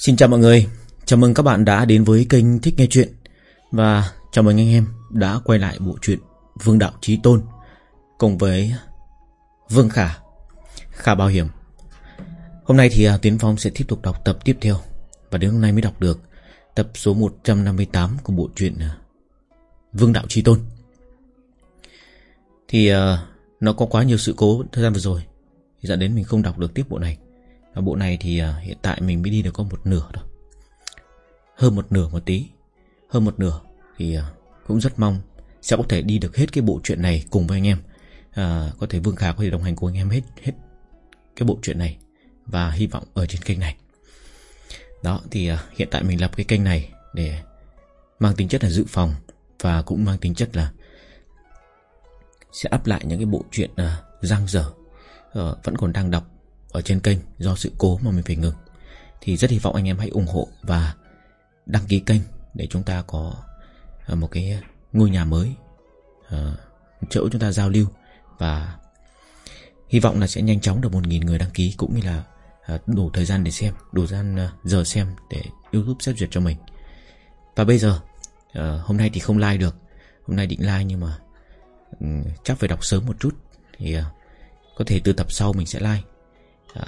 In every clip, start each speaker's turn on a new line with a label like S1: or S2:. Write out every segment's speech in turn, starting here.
S1: Xin chào mọi người, chào mừng các bạn đã đến với kênh Thích Nghe Chuyện. Và chào mừng anh em đã quay lại bộ truyện Vương Đạo Trí Tôn Cùng với Vương Khả, Khả Bảo Hiểm. Hôm nay thì à, Tiến Phong sẽ tiếp tục đọc tập tiếp theo. Và đến hôm nay mới đọc được tập số 158 của bộ truyện à, Vương Đạo Trí Tôn. Thì à, nó có quá nhiều sự cố thời gian vừa rồi. Thì dẫn đến mình không đọc được tiếp bộ này bộ này thì à, hiện tại mình mới đi được có một nửa thôi. Hơn một nửa một tí. Hơn một nửa Thì à, cũng rất mong Sẽ có thể đi được hết cái bộ truyện này cùng với anh em. À, Có thể Vương Khả có thể đồng hành cùng anh em hết hết cái bộ truyện này Và hy vọng ở trên kênh này. Đó thì à, hiện tại mình lập cái kênh này Để mang tính chất là dự phòng Và cũng mang tính chất là Sẽ up lại những cái bộ truyện uh, giang dở uh, Vẫn còn đang đọc. Ở trên kênh do sự cố mà mình phải ngừng. Thì rất hy vọng anh em hãy ủng hộ Và đăng ký kênh Để chúng ta có ờ, một cái ngôi nhà mới uh, Chỗ chúng ta giao lưu. Và Hy vọng là sẽ nhanh chóng được 1.000 người đăng ký Cũng như là ờ, đủ thời gian để xem Đủ gian giờ xem để Youtube xét duyệt cho mình. Và bây giờ Hôm nay thì không like được. Hôm nay định like nhưng mà ừ, Chắc phải đọc sớm một chút Thì có thể từ tập sau mình sẽ like à,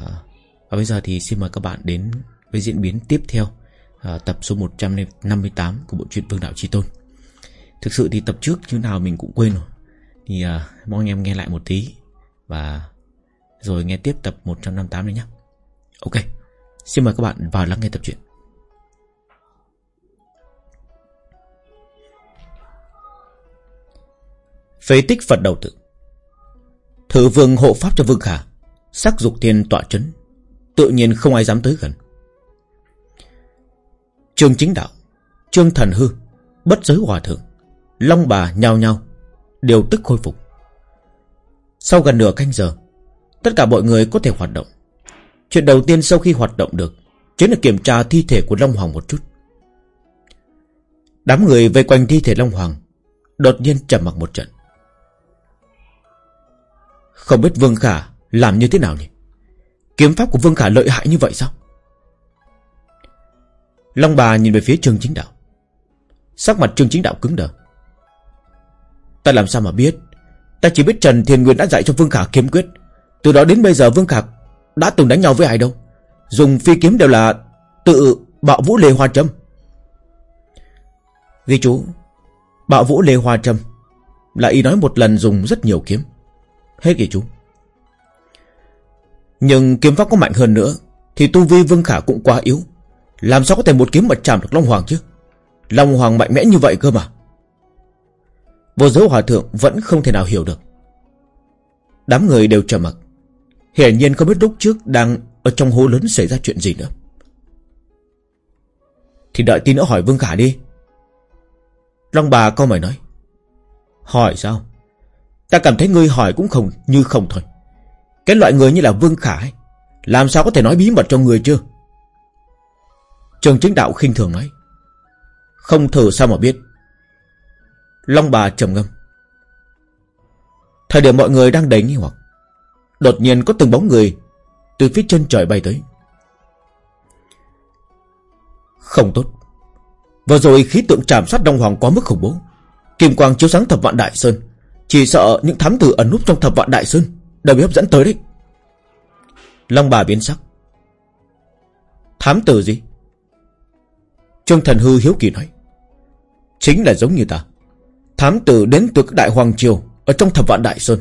S1: Và bây giờ thì xin mời các bạn đến Với diễn biến tiếp theo à, Tập số 158 của bộ truyện Vương Đạo Chi Tôn. Thực sự thì tập trước chứ nào mình cũng quên rồi. Thì à, mong anh em nghe lại một tí Và rồi nghe tiếp tập 158 đấy nhé Ok Xin mời các bạn vào lắng nghe tập truyện. Phế tích Phật đầu tự. Thử vương hộ pháp cho vương khả. Sắc dục thiên tọa chấn. Tự nhiên không ai dám tới gần. Trương chính đạo, Trương thần hư, Bất giới hòa thượng, Long bà nhao nhao, Đều tức khôi phục. Sau gần nửa canh giờ, Tất cả mọi người có thể hoạt động. Chuyện đầu tiên sau khi hoạt động được, Chính là kiểm tra thi thể của Long Hoàng một chút. Đám người vây quanh thi thể Long Hoàng, Đột nhiên trầm mặc một trận. Không biết Vương Khả làm như thế nào nhỉ? Kiếm pháp của Vương Khả lợi hại như vậy sao? Long bà nhìn về phía Trương Chính Đạo. Sắc mặt Trương Chính Đạo cứng đờ. Ta làm sao mà biết? Ta chỉ biết Trần Thiên Nguyên đã dạy cho Vương Khả kiếm quyết. Từ đó đến bây giờ Vương Khả Đã từng đánh nhau với ai đâu. Dùng phi kiếm đều là Tự bạo vũ lê hoa châm. Ghi chú, Bạo vũ lê hoa châm Là y nói một lần dùng rất nhiều kiếm. Hết ghi chú. Nhưng kiếm pháp có mạnh hơn nữa, Thì tu vi Vương Khả cũng quá yếu. Làm sao có thể một kiếm mà chạm được Long Hoàng chứ? Long Hoàng mạnh mẽ như vậy cơ mà. Vô giới hòa thượng vẫn không thể nào hiểu được. Đám người đều trầm mặc. Hiển nhiên không biết lúc trước Đang ở trong hố lớn xảy ra chuyện gì nữa. Thì đợi tí nữa hỏi Vương Khả đi. Long bà câu mày nói. Hỏi sao? Ta cảm thấy ngươi hỏi cũng không, như không thôi. Cái loại người như là Vương Khả ấy, Làm sao có thể nói bí mật cho người chưa Trường chính đạo khinh thường nói. Không thử sao mà biết. Long bà trầm ngâm. Thời điểm mọi người đang đầy nghi hoặc Đột nhiên có từng bóng người Từ phía chân trời bay tới. Không tốt. Vừa rồi khí tượng trảm sát Đông Hoàng quá mức khủng bố. Kim quang chiếu sáng thập vạn Đại Sơn Chỉ sợ những thám tử ẩn núp trong thập vạn Đại Sơn. Đều bị hấp dẫn tới đấy. Long bà biến sắc. Thám tử gì? Trương Thần Hư hiếu kỳ nói. Chính là giống như ta. Thám tử đến từ các đại hoàng triều Ở trong thập vạn đại sơn.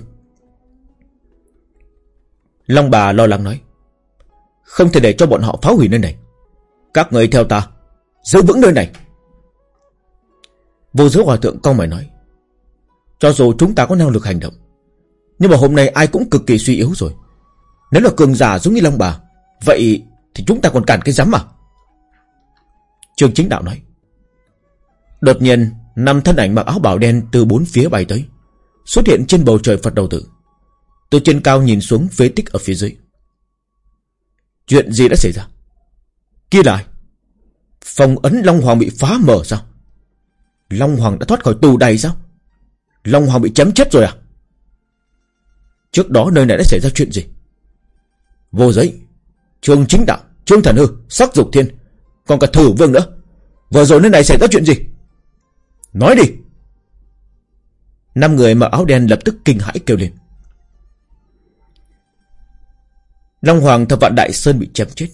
S1: Long bà lo lắng nói. Không thể để cho bọn họ phá hủy nơi này. Các người theo ta, Giữ vững nơi này. Vô giới hòa thượng con mày nói. Cho dù chúng ta có năng lực hành động nhưng mà hôm nay ai cũng cực kỳ suy yếu rồi. Nếu là cường giả giống như Long bà, Vậy thì chúng ta còn cản cái rắm mà Trường chính đạo nói. Đột nhiên, Năm thân ảnh mặc áo bào đen từ bốn phía bay tới, Xuất hiện trên bầu trời Phật đầu tử. Từ trên cao nhìn xuống phế tích ở phía dưới. Chuyện gì đã xảy ra? Kia lại Phòng ấn Long Hoàng bị phá mở sao? Long Hoàng đã thoát khỏi tù đầy sao? Long Hoàng bị chém chết rồi à? Trước đó nơi này đã xảy ra chuyện gì? Vô giấy, Trương chính đạo, Trương thần hư, Sắc dục thiên,
S2: Còn cả thử vương nữa. Vừa rồi nơi này xảy ra chuyện gì? Nói đi.
S1: Năm người mặc áo đen lập tức kinh hãi kêu lên. Long Hoàng thập vạn Đại Sơn bị chém chết.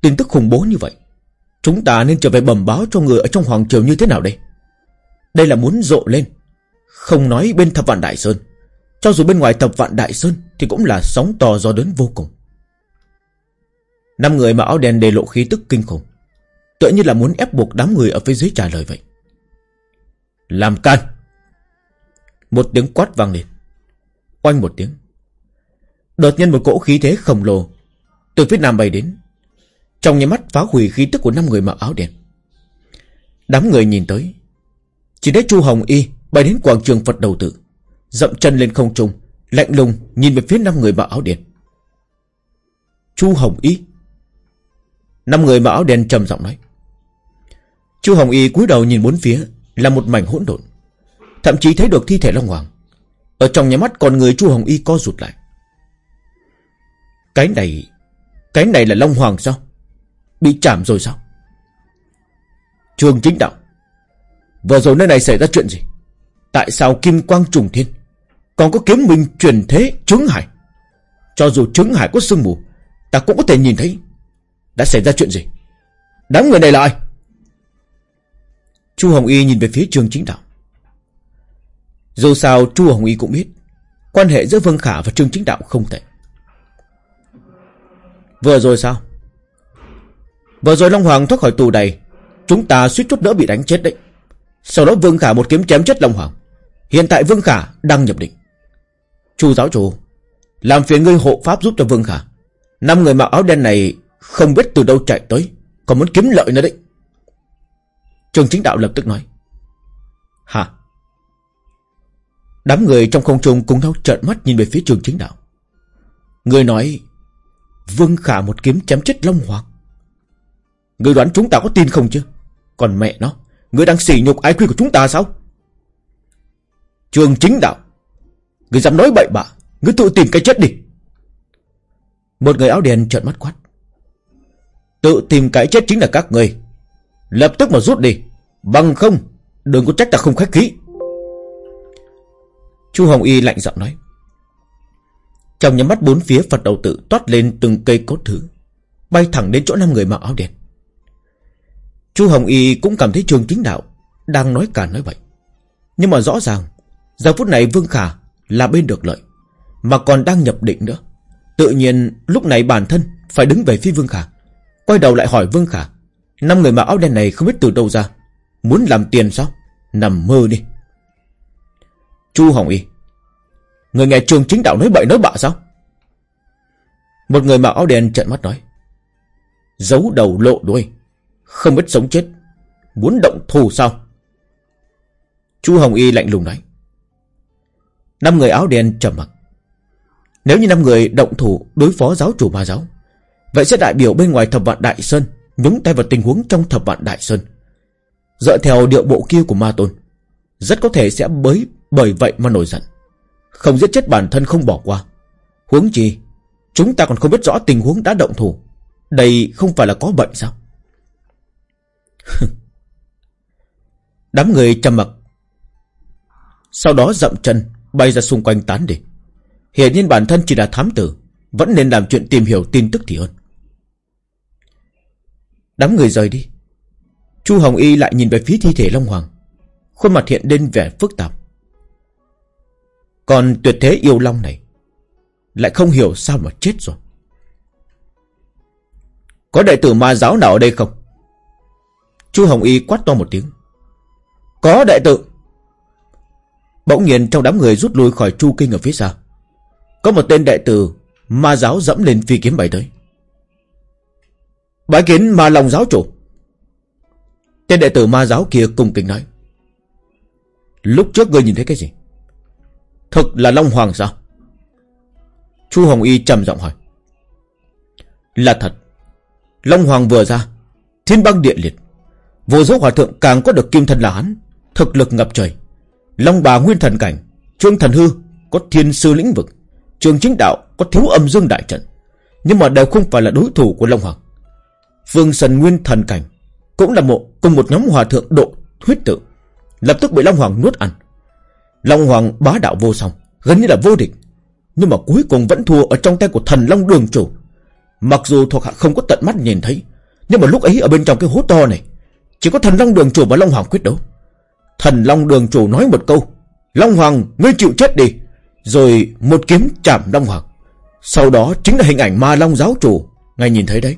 S1: Tin tức khủng bố như vậy, Chúng ta nên trở về bẩm báo cho người ở trong Hoàng Triều như thế nào đây? Đây là muốn rộ lên, Không nói bên thập vạn Đại Sơn. Cho dù bên ngoài tập vạn Đại Sơn Thì cũng là sóng to gió lớn vô cùng. Năm người mặc áo đen đề lộ khí tức kinh khủng, Tựa như là muốn ép buộc đám người ở phía dưới trả lời vậy. Làm can! Một tiếng quát vang lên. Oanh một tiếng. Đột nhiên một cỗ khí thế khổng lồ Từ phía nam bay đến. Trong nhà mắt phá hủy khí tức của năm người mặc áo đen. Đám người nhìn tới. Chỉ thấy Chu Hồng Y bay đến quảng trường Phật đầu tự. Dậm chân lên không trung, Lạnh lùng nhìn về phía năm người mặc áo đen. Chu Hồng Y. Năm người mặc áo đen trầm giọng nói. Chu Hồng Y cúi đầu nhìn bốn phía, Là một mảnh hỗn độn. Thậm chí thấy được thi thể Long Hoàng. Ở trong nhà mắt còn người Chu Hồng Y co rụt lại. Cái này Cái này là Long Hoàng sao? Bị chạm rồi sao? Trường chính đạo, Vừa rồi nơi này xảy ra chuyện gì? Tại sao Kim Quang trùng thiên? Còn có kiếm minh truyền thế trứng hải? Cho dù trứng hải có sương mù, Ta cũng có thể nhìn thấy. Đã xảy ra chuyện gì? Đám người này là ai? Chu Hồng Y nhìn về phía Trương Chính Đạo. Dù sao Chu Hồng Y cũng biết, Quan hệ giữa Vương Khả và Trương Chính Đạo không tệ. Vừa rồi sao? Vừa rồi Long Hoàng thoát khỏi tù đầy, Chúng ta suýt chút nữa bị đánh chết đấy. Sau đó Vương Khả một kiếm chém chết Long Hoàng. Hiện tại Vương Khả đang nhập định Chu giáo chủ Làm phiền ngươi hộ pháp giúp cho Vương Khả Năm người mặc áo đen này Không biết từ đâu chạy tới Còn muốn kiếm lợi nữa đấy Trường chính đạo lập tức nói. Hả? Đám người trong không trung cùng nhau trợn mắt nhìn về phía trường chính đạo. Người nói Vương Khả một kiếm chém chết Long Hoàng. Người đoán chúng ta có tin không chứ? Còn mẹ nó, người đang sỉ nhục ái quy của chúng ta sao? Trường chính đạo, người dám nói bậy bạ, người tự tìm cái chết đi. Một người áo đen trợn mắt quát. Tự tìm cái chết chính là các người. Lập tức mà rút đi Bằng không Đừng có trách ta không khách khí Chu Hồng Y lạnh giọng nói Trong nhắm mắt bốn phía Phật đầu tự toát lên từng cây cốt thứ Bay thẳng đến chỗ năm người mặc áo đen Chu Hồng Y cũng cảm thấy trường chính đạo Đang nói cả nói vậy Nhưng mà rõ ràng Giờ phút này Vương Khả là bên được lợi, Mà còn đang nhập định nữa. Tự nhiên, lúc này bản thân Phải đứng về phía Vương Khả. Quay đầu lại hỏi Vương Khả, Năm người mặc áo đen này không biết từ đâu ra, Muốn làm tiền sao? Nằm mơ đi. Chu Hồng Y, Người nghe trường chính đạo nói bậy nói bạ sao? Một người mặc áo đen trợn mắt nói, Giấu đầu lộ đuôi, Không biết sống chết, Muốn động thù sao? Chu Hồng Y lạnh lùng nói Năm người áo đen trầm mặc. Nếu như năm người động thủ đối phó giáo chủ ma giáo, Vậy sẽ đại biểu bên ngoài thập vạn Đại Sơn Nhúng tay vào tình huống trong thập vạn Đại Sơn. Dựa theo điệu bộ kia của ma tôn, Rất có thể sẽ bới bởi vậy mà nổi giận. Không giết chết bản thân không bỏ qua. Huống chi, Chúng ta còn không biết rõ tình huống đã động thủ. Đây không phải là có bệnh sao? Đám người trầm mặc. Sau đó dậm chân Bay ra xung quanh tán đi. Hiển nhiên bản thân chỉ là thám tử, Vẫn nên làm chuyện tìm hiểu tin tức thì hơn. Đám người rời đi. Chu Hồng Y lại nhìn về phía thi thể Long Hoàng. Khuôn mặt hiện lên vẻ phức tạp. Còn tuyệt thế yêu Long này, Lại không hiểu sao mà chết rồi. Có đệ tử ma giáo nào ở đây không? Chu Hồng Y quát to một tiếng. Có đệ tử. Bỗng nhiên trong đám người rút lui khỏi Chu Kinh ở phía xa Có một tên đệ tử Ma giáo dẫm lên phi kiếm bay tới. Bái kiến ma lòng giáo chủ. Tên đệ tử ma giáo kia cùng kính nói, Lúc trước ngươi nhìn thấy cái gì? Thực là Long Hoàng sao? Chu Hồng Y trầm giọng hỏi, Là thật. Long Hoàng vừa ra, Thiên băng địa liệt, Vô số hòa thượng càng có được kim thân là hắn, Thực lực ngập trời. Long bà nguyên thần cảnh Trương thần hư có thiên sư lĩnh vực Trường chính đạo có thiếu âm dương đại trận Nhưng mà đều không phải là đối thủ của Long Hoàng
S2: Phương Sần Nguyên thần cảnh cũng là một cùng một nhóm hòa thượng độ huyết tự, lập tức bị Long Hoàng nuốt ăn. Long Hoàng bá đạo vô song, gần như là vô địch, nhưng mà cuối cùng vẫn thua ở trong tay của thần Long Đường chủ. Mặc dù thuộc hạ không có tận mắt nhìn thấy, nhưng mà lúc ấy ở bên trong cái hố to này, chỉ có thần Long Đường chủ và Long Hoàng quyết đấu. Thần Long Đường chủ nói một câu, Long Hoàng, ngươi chịu chết đi. Rồi một kiếm chạm Long Hoàng. Sau đó chính là hình ảnh ma Long giáo chủ, ngay nhìn thấy đấy.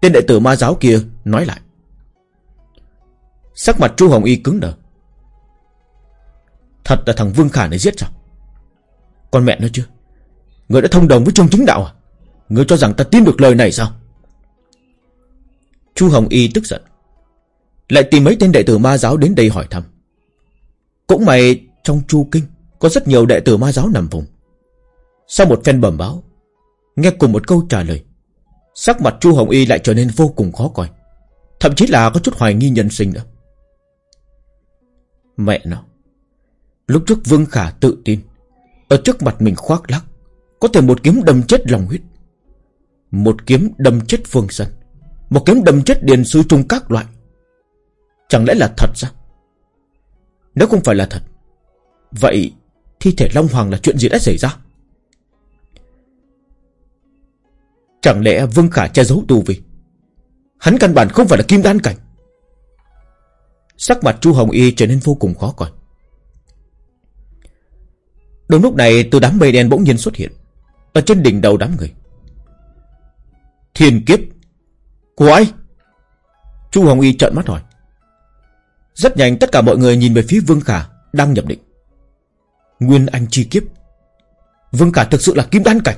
S2: Tên đệ tử ma giáo kia nói lại. Sắc mặt Chu Hồng Y cứng đờ. Thật là thằng Vương Khả này giết sao? Con mẹ nó chưa? Người đã thông đồng với Trung Chính Đạo à? Người cho rằng ta tin được lời này sao? Chu Hồng Y tức giận. Lại tìm mấy tên đệ tử ma giáo đến đây hỏi thăm. Cũng may trong Chu Kinh có rất nhiều đệ tử ma giáo nằm vùng. Sau một phen bẩm báo, nghe cùng một câu trả lời, sắc mặt Chu Hồng Y lại trở nên vô cùng khó coi. Thậm chí là có chút hoài nghi nhân sinh nữa. Mẹ nó, lúc trước Vương Khả tự tin, ở trước mặt mình khoác lắc, có thể một kiếm đâm chết lòng huyết. Một kiếm đâm chết Phương Sân, một kiếm đâm chết Điền Sư Trung các loại. Chẳng lẽ là thật sao? Nếu không phải là thật, Vậy thi thể Long Hoàng là chuyện gì đã xảy ra? Chẳng lẽ Vương Khả che giấu tu vi Hắn căn bản không phải là kim đan cảnh. Sắc mặt Chu Hồng Y trở nên vô cùng khó coi. Đúng lúc này, từ đám mây đen bỗng nhiên xuất hiện, Ở trên đỉnh đầu đám người. Thiên kiếp! Của ai? Chu Hồng Y trợn mắt hỏi rất nhanh tất cả mọi người nhìn về phía Vương Khả Đang nhập định. Nguyên Anh chi kiếp. Vương Khả thực sự là kim đan cảnh.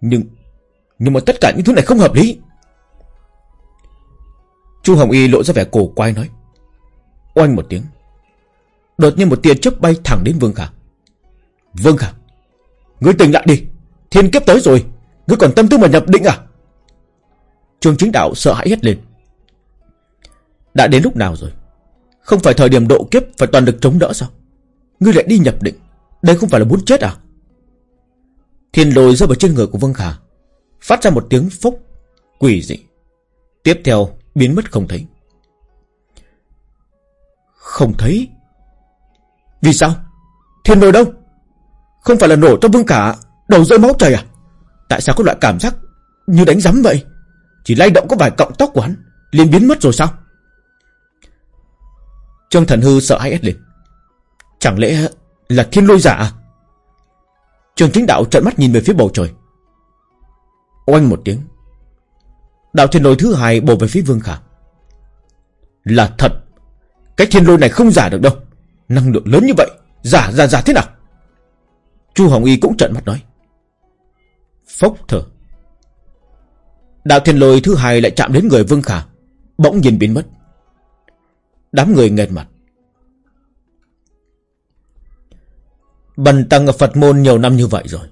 S2: Nhưng Nhưng mà tất cả những thứ này không hợp lý. Chu Hồng Y lộ ra vẻ cổ quay nói. Oanh một tiếng. Đột nhiên một tia chớp bay thẳng đến Vương Khả. Vương Khả, Ngươi tỉnh lại đi. Thiên kiếp tới rồi. Ngươi còn tâm tư mà nhập định à? Trường chính đạo sợ hãi hết lên. Đã đến lúc nào rồi? Không phải thời điểm độ kiếp phải toàn lực chống đỡ sao? Ngươi lại đi nhập định, Đây không phải là muốn chết à? Thiên lôi rơi vào trên người của Vương Khả, Phát ra một tiếng phốc Quỷ dị. Tiếp theo, biến mất không thấy. Không thấy? Vì sao? Thiên lôi đâu? Không phải là nổ cho Vương Khả, Đầu rơi máu chảy à? Tại sao có loại cảm giác như đánh rắm vậy? Chỉ lay động có vài cọng tóc của hắn, liền biến mất rồi sao? Trương Thần Hư sợ hãi ét lên. Chẳng lẽ là thiên lôi giả à? Trường chính đạo trợn mắt nhìn về phía bầu trời. Oanh một tiếng. Đạo thiên lôi thứ hai bổ về phía Vương Khả. Là thật. Cái thiên lôi này không giả được đâu. Năng lượng lớn như vậy. Giả giả giả thế nào? Chu Hồng Y cũng trợn mắt nói. Phốc thở. Đạo thiên lôi thứ hai lại chạm đến người Vương Khả. Bỗng nhìn biến mất. Đám người nghẹt mặt. Bần tăng ở Phật môn nhiều năm như vậy rồi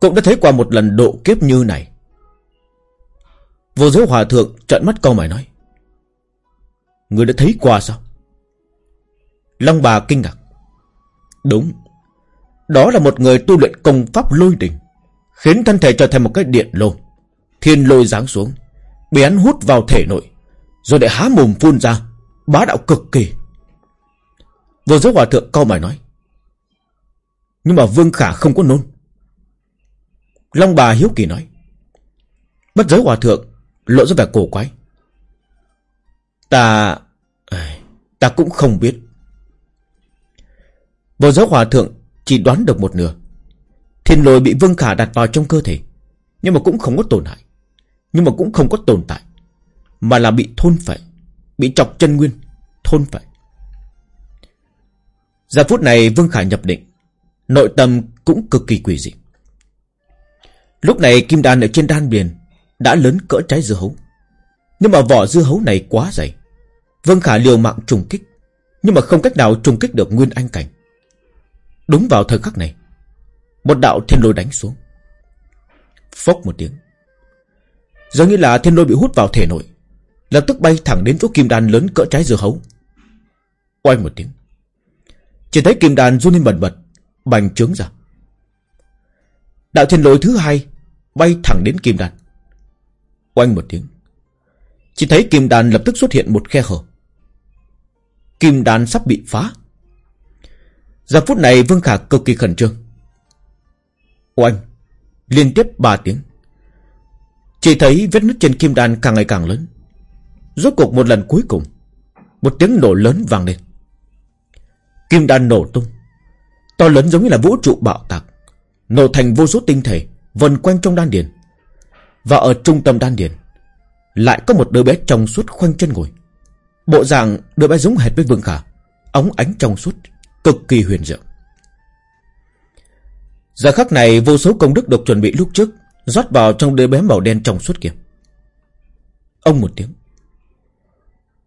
S2: Cũng đã thấy qua một lần độ kiếp như này. Vô giới hòa thượng trợn mắt câu mày nói Người đã thấy qua sao? Long bà kinh ngạc Đúng Đó là một người tu luyện công pháp lôi đình, Khiến thân thể trở thành một cái điện lô Thiên lôi giáng xuống Bị hắn hút vào thể nội Rồi để há mồm phun ra Bá đạo cực kỳ. Vô giới hòa thượng câu mày nói. Nhưng mà Vương Khả không có nôn. Long bà hiếu kỳ nói. Bất giới hòa thượng Lộ ra vẻ cổ quái. Ta Ta cũng không biết. Vô giới hòa thượng Chỉ đoán được một nửa. Thiên lôi bị Vương Khả đặt vào trong cơ thể, Nhưng mà cũng không có tổn hại. Nhưng mà cũng không có tồn tại, Mà là bị thôn phệ. Bị chọc chân nguyên, Thôn phải Giờ phút này Vương Khải nhập định, Nội tâm cũng cực kỳ quỷ dị. Lúc này kim đan ở trên đan biển Đã lớn cỡ trái dưa hấu. Nhưng mà vỏ dưa hấu này quá dày. Vương Khả liều mạng trùng kích, Nhưng mà không cách nào trùng kích được nguyên anh cảnh. Đúng vào thời khắc này, Một đạo thiên lôi đánh xuống. Phốc một tiếng. Giống như là thiên lôi bị hút vào thể nội. Lập tức bay thẳng đến chỗ kim đan lớn cỡ trái dưa hấu. Oanh một tiếng. Chỉ thấy kim đan run lên bần bật, Bành trướng ra. Đạo thiên lôi thứ hai Bay thẳng đến kim đan. Oanh một tiếng. Chỉ thấy kim đan lập tức xuất hiện một khe hở. Kim đan sắp bị phá. Giờ phút này Vương Khả cực kỳ khẩn trương. Oanh. Liên tiếp ba tiếng. Chỉ thấy vết nứt trên kim đan càng ngày càng lớn. Rốt cuộc một lần cuối cùng, Một tiếng nổ lớn vang lên Kim đan nổ tung, To lớn giống như là vũ trụ bạo tạc, Nổ thành vô số tinh thể Vần quanh trong đan điền Và ở trung tâm đan điền, Lại có một đứa bé trong suốt khoanh chân ngồi Bộ dạng đứa bé giống hệt với Vương Khả Ống ánh trong suốt, Cực kỳ huyền diệu Giờ khắc này, vô số công đức được chuẩn bị lúc trước rót vào trong đứa bé màu đen trong suốt kia. Ông một tiếng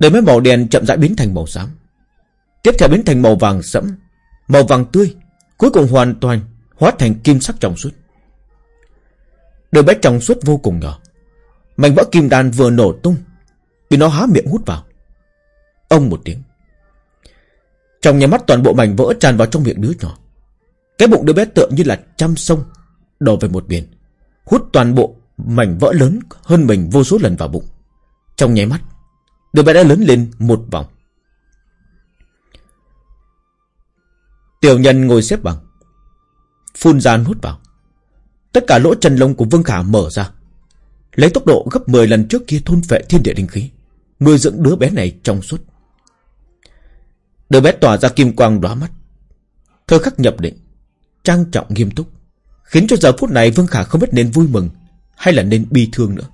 S2: để mới màu đen chậm rãi biến thành màu xám. Tiếp theo biến thành màu vàng sẫm, màu vàng tươi, cuối cùng hoàn toàn hóa thành kim sắc trong suốt. Đôi bé trong suốt vô cùng nhỏ. Mảnh vỡ kim đan vừa nổ tung, bị nó há miệng hút vào. Ông một tiếng. Trong nhà mắt toàn bộ mảnh vỡ tràn vào trong miệng đứa nhỏ. Cái bụng đứa bé tựa như là trăm sông Đổ về một biển Hút toàn bộ mảnh vỡ lớn hơn mình vô số lần vào bụng Trong nháy mắt Đứa bé đã lớn lên một vòng. Tiểu nhân ngồi xếp bằng Phun ra hút vào. Tất cả lỗ chân lông của Vương Khả mở ra Lấy tốc độ gấp 10 lần trước kia thôn vệ thiên địa linh khí Nuôi dưỡng đứa bé này trong suốt. Đứa bé tỏa ra kim quang đóa mắt Thơ khắc nhập định trang trọng nghiêm túc, khiến cho giờ phút này Vương Khả không biết nên vui mừng hay là nên bi thương nữa.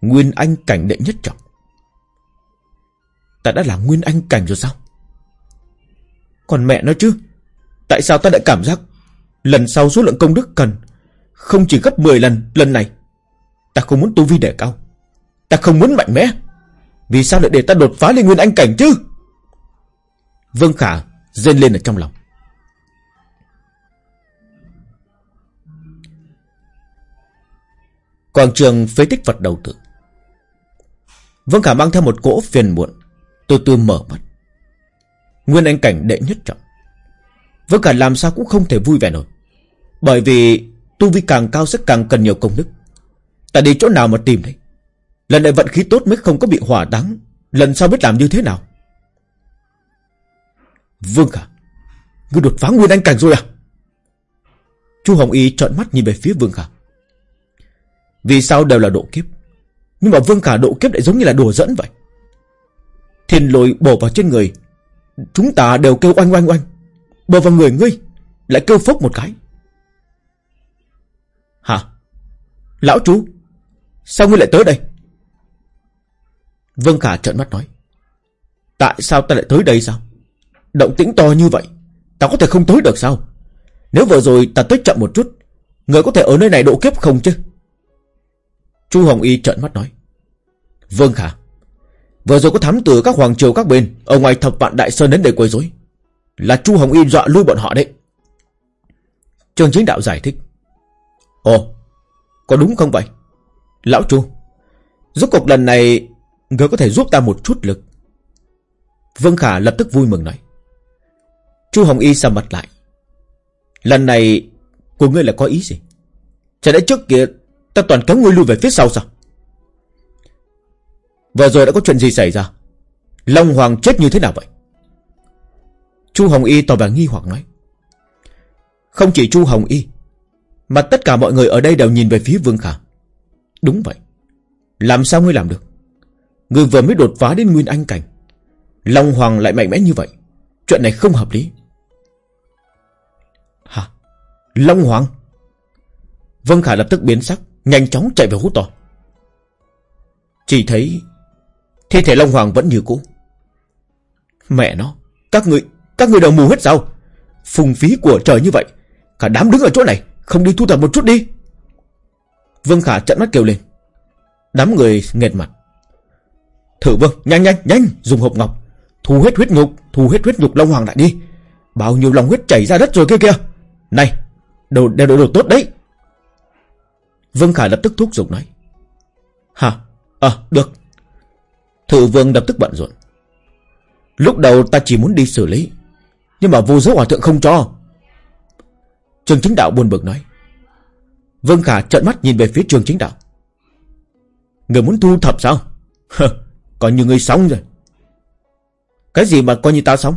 S2: Nguyên Anh cảnh đệ nhất trọng. Ta đã là Nguyên Anh cảnh rồi sao? Còn mẹ nó chứ, tại sao ta lại cảm giác lần sau số lượng công đức cần không chỉ gấp 10 lần lần này? Ta không muốn tu vi đề cao, ta không muốn mạnh mẽ. Vì sao lại để ta đột phá lên Nguyên Anh cảnh chứ? Vương Khả dên lên ở trong lòng. Quảng trường phế tích vật đầu tượng. Vương Khả mang theo một cỗ phiền muộn. Từ từ mở mắt. Nguyên anh cảnh đệ nhất trọng. Vương Khả làm sao cũng không thể vui vẻ nổi. Bởi vì Tu vi càng cao sẽ càng cần nhiều công đức. Ta đi chỗ nào mà tìm đây, Lần này vận khí tốt mới không có bị hỏa đắng, Lần sau biết làm như thế nào? Vương Khả Ngươi đột phá nguyên anh cảnh rồi à? Chu Hồng Y trợn mắt nhìn về phía Vương Khả. Vì sao đều là độ kiếp? Nhưng mà Vương Khả độ kiếp lại giống như là đùa dẫn vậy. Thiên lôi bổ vào trên người. Chúng ta đều kêu oanh oanh oanh. Bổ vào người ngươi, Lại kêu phốc một cái. Hả? Lão chú Sao ngươi lại tới đây? Vương Khả trợn mắt nói. Tại sao ta lại tới đây sao? Động tĩnh to như vậy, Ta có thể không tới được sao? Nếu vừa rồi ta tới chậm một chút Người có thể ở nơi này độ kiếp không chứ? Chu Hồng Y trợn mắt nói. Vâng khả. Vừa rồi có thám tử các hoàng triều các bên ở ngoài thập vạn đại sơn đến để quấy rối, là Chu Hồng Y dọa lui bọn họ đấy. Trường chính đạo giải thích. Ồ, có đúng không vậy? Lão Chu, rốt cuộc lần này người có thể giúp ta một chút lực. Vương Khả lập tức vui mừng nói. Chu Hồng Y sầm mặt lại. Lần này của ngươi là có ý gì? Chả lẽ trước kia Ta toàn kéo ngươi lui về phía sau sao? Vừa rồi đã có chuyện gì xảy ra? Long Hoàng chết như thế nào vậy? Chu Hồng Y tỏ vẻ nghi hoặc nói. Không chỉ Chu Hồng Y, Mà tất cả mọi người ở đây đều nhìn về phía Vương Khả. Đúng vậy. Làm sao ngươi làm được? Ngươi vừa mới đột phá đến Nguyên Anh Cảnh. Long Hoàng lại mạnh mẽ như vậy. Chuyện này không hợp lý. Hả? Long Hoàng? Vương Khả lập tức biến sắc. Nhanh chóng chạy về hú to. Chỉ thấy Thi thể Long Hoàng vẫn như cũ. Mẹ nó Các người Các người đều mù hết sao? Phùng phí của trời như vậy Cả đám đứng ở chỗ này Không đi thu thập một chút đi. Vương Khả trận mắt kêu lên. Đám người nghẹt mặt. Thử vương nhanh nhanh nhanh Dùng hộp ngọc. Thu hết huyết nhục Thu hết huyết nhục Long Hoàng lại đi. Bao nhiêu lòng huyết chảy ra đất rồi kia kia Này Đồ đều đồ, đồ tốt đấy. Vương Khải lập tức thúc giục nói. Hả? À, được. Thự vương lập tức bận rộn. Lúc đầu ta chỉ muốn đi xử lý. Nhưng mà vô giới hòa thượng không cho. Trường chính đạo buồn bực nói. Vương Khả trợn mắt nhìn về phía trường chính đạo Người muốn thu thập sao Coi như người sống rồi Cái gì mà coi như ta sống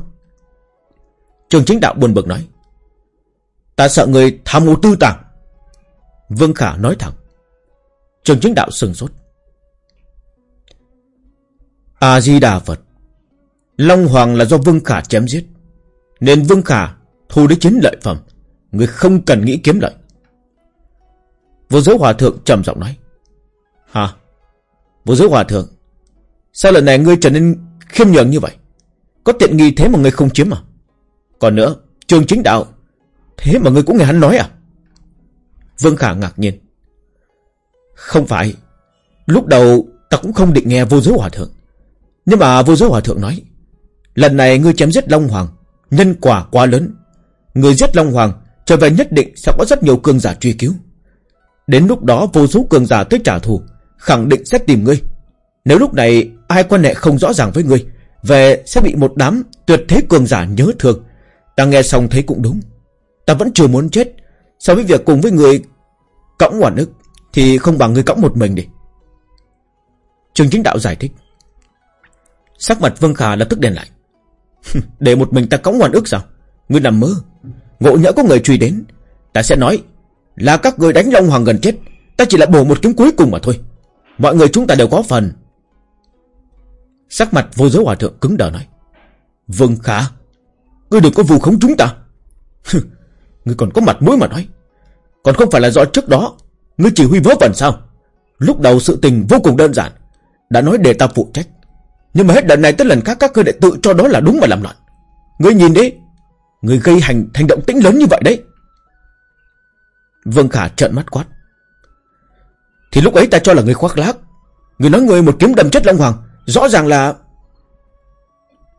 S2: Trường chính đạo buồn bực nói Ta sợ người tham ô tư tàng Vương Khả nói thẳng. Trường chính đạo sừng sốt. A-di-đà Phật. Long Hoàng là do Vương Khả chém giết. Nên Vương Khả thu đế chính lợi phẩm. Người không cần nghĩ kiếm lợi. Vô giới hòa thượng trầm giọng nói. Hả? Vô giới hòa thượng, Sao lần này ngươi trở nên khiêm nhường như vậy? Có tiện nghi thế mà ngươi không chiếm à? Còn nữa, Trường chính đạo, Thế mà ngươi cũng nghe hắn nói à? Vương Khả ngạc nhiên. Không phải, Lúc đầu ta cũng không định nghe vô giới hòa thượng. Nhưng mà vô giới hòa thượng nói, Lần này ngươi chém giết Long Hoàng, Nhân quả quá lớn. Người giết Long Hoàng, Trở về nhất định sẽ có rất nhiều cường giả truy cứu. Đến lúc đó vô số cường giả tới trả thù, Khẳng định sẽ tìm ngươi. Nếu lúc này ai quan hệ không rõ ràng với ngươi, Về sẽ bị một đám tuyệt thế cường giả nhớ thương. Ta nghe xong thấy cũng đúng. Ta vẫn chưa muốn chết. So với việc cùng với người Cõng hoàn ức Thì không bằng người cõng một mình đi. Trường chính đạo giải thích. Sắc mặt Vương Khả lập tức đèn lại. Để một mình ta cõng hoàn ức sao? Ngươi nằm mơ. Ngộ nhỡ có người truy đến, Ta sẽ nói Là các người đánh Long Hoàng gần chết, Ta chỉ là bổ một kiếm cuối cùng mà thôi. Mọi người chúng ta đều có phần. Sắc mặt vô giới hòa thượng cứng đờ nói. Vương Khả, Ngươi đừng có vù khống chúng ta. Ngươi còn có mặt mũi mà nói. Còn không phải là do trước đó, Ngươi chỉ huy vớ vẩn sao? Lúc đầu sự tình vô cùng đơn giản, Đã nói để ta phụ trách. Nhưng mà hết lần này tới lần khác, các ngươi lại tự cho đó là đúng mà làm loạn. Ngươi nhìn đi Ngươi gây hành hành động tĩnh lớn như vậy đấy. Vương Khả trợn mắt quát. Thì lúc ấy ta cho là ngươi khoác lác Ngươi nói ngươi một kiếm đâm chết Long Hoàng, Rõ ràng là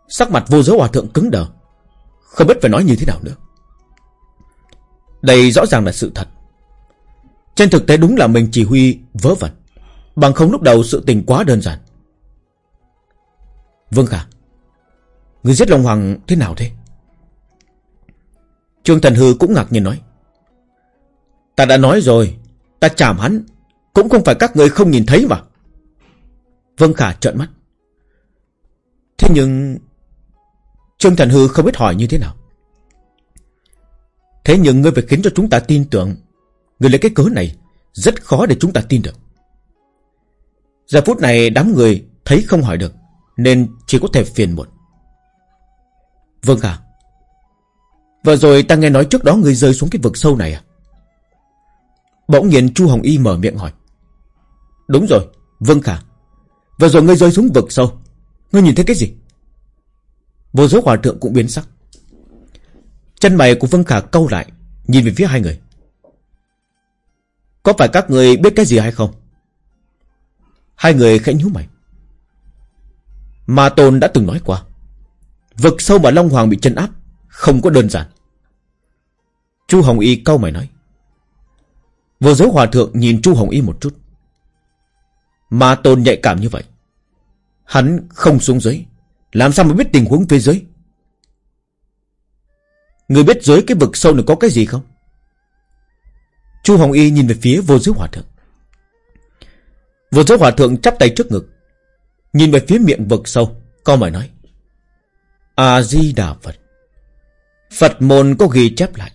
S2: Sắc mặt vô giới hòa thượng cứng đờ. Không biết phải nói như thế nào nữa. Đây rõ ràng là sự thật. Trên thực tế đúng là mình chỉ huy vớ vẩn, Bằng không lúc đầu sự tình quá đơn giản. Vương Khả, Người giết Long Hoàng thế nào thế? Trương Thần Hư cũng ngạc nhiên nói. Ta đã nói rồi, Ta chạm hắn, Cũng không phải các người không nhìn thấy mà. Vương Khả trợn mắt. Thế nhưng Trương Thần Hư không biết hỏi như thế nào. Thế nhưng ngươi phải khiến cho chúng ta tin tưởng. Ngươi lấy cái cớ này, Rất khó để chúng ta tin được. Giờ phút này đám người Thấy không hỏi được, Nên chỉ có thể phiền muộn. Vâng à Vừa rồi ta nghe nói trước đó ngươi rơi xuống cái vực sâu này à? Bỗng nhiên Chu Hồng Y mở miệng hỏi. Đúng rồi Vâng Khả Vừa rồi ngươi rơi xuống vực sâu, Ngươi nhìn thấy cái gì? Vô số hòa thượng cũng biến sắc. Chân mày của Vân Khả câu lại, Nhìn về phía hai người. Có phải các người biết cái gì hay không? Hai người khẽ nhíu mày. Mà Tôn đã từng nói qua, Vực sâu mà Long Hoàng bị chân áp, Không có đơn giản. Chu Hồng Y câu mày nói. Vô giới hòa thượng nhìn Chu Hồng Y một chút. Mà Tôn nhạy cảm như vậy. Hắn không xuống dưới, Làm sao mà biết tình huống phía dưới? Người biết dưới cái vực sâu này có cái gì không? Chu Hồng Y nhìn về phía vô giới hòa thượng. Vô giới hòa thượng chắp tay trước ngực, Nhìn về phía miệng vực sâu Câu mời nói, A-di-đà Phật. Phật môn có ghi chép lại,